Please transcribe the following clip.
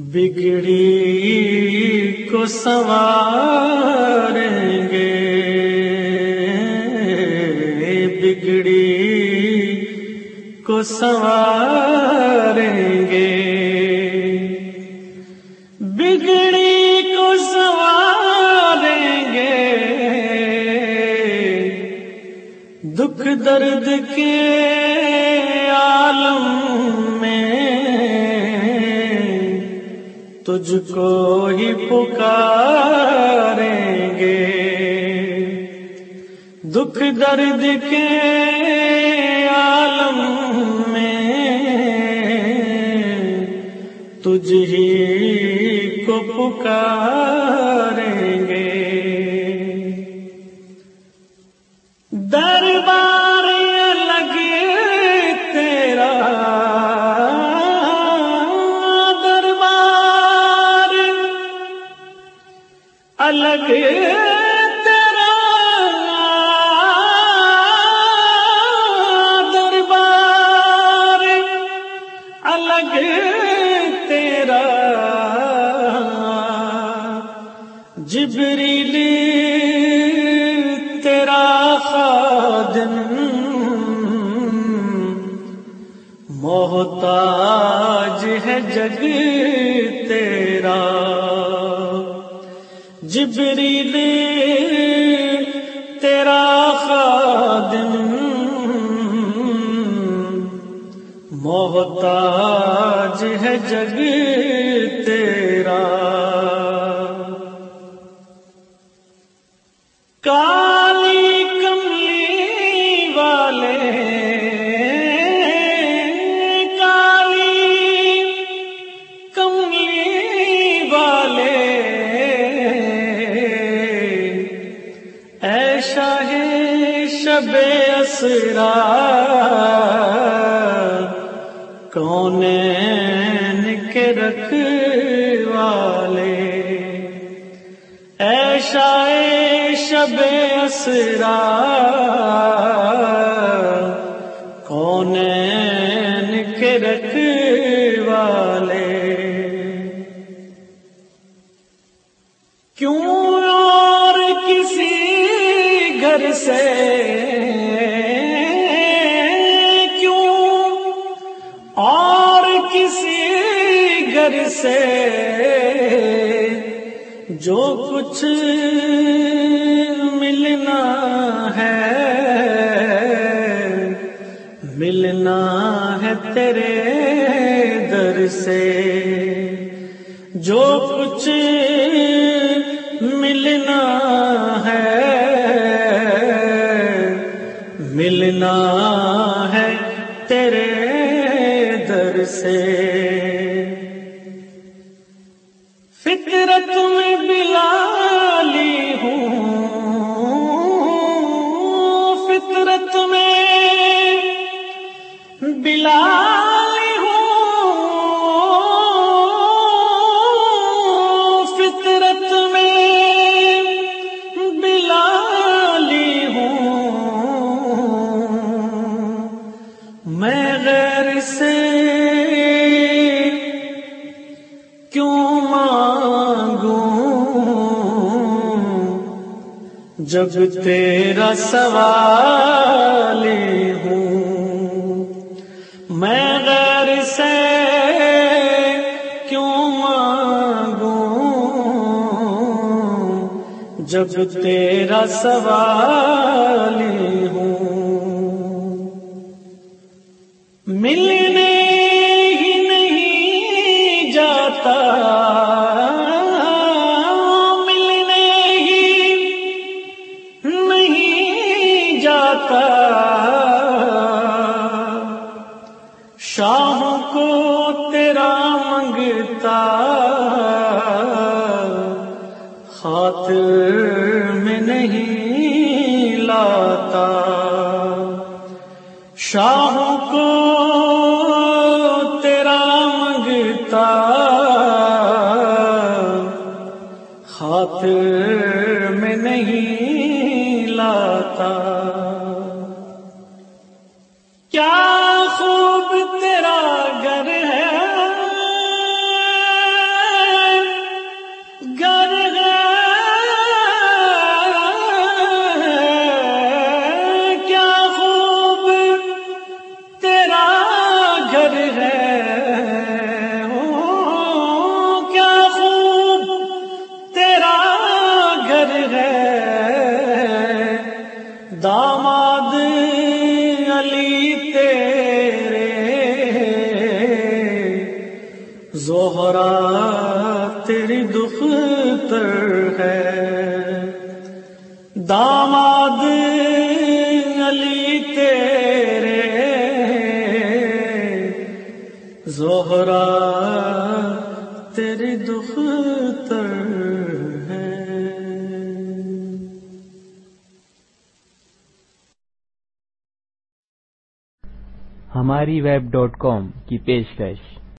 بگڑی کو سواریں گے۔ بگڑی کو سواریں گے۔ بگڑی کو سواریں گے۔ دکھ درد کے تجھ کو ہی پکاریں گے۔ دکھ درد کے عالم میں تجھ ہی کو پکاریں گے۔ جبریل تیرا خادم محتاج ہے جگ جبریل تیرا خادم محتاج ہے جگ تیرا۔ کا شب اسرا کون کے رکھوالے ایشا شب اسرا گھر سے۔ کیوں؟ اور کسی گھر سے۔ جو کچھ ملنا ہے ملنا ہے تیرے در سے۔ جو کچھ ملنا ہے تیرے در سے۔ فکر میں جب تیرا سوال ہوں میں غیر سے کیوں مانگوں؟ جب تیرا سوال ہوں ملنے تیرا منگتا خاطر میں نہیں لاتا شاہ کو تیرا منگتا خاطر میں نہیں لاتا زہرا تیری دختر ہے۔ داماد علی تیرے۔ زہرا تیری دختر ہے۔ ہماری ویب ڈاٹ کام کی پیشکش۔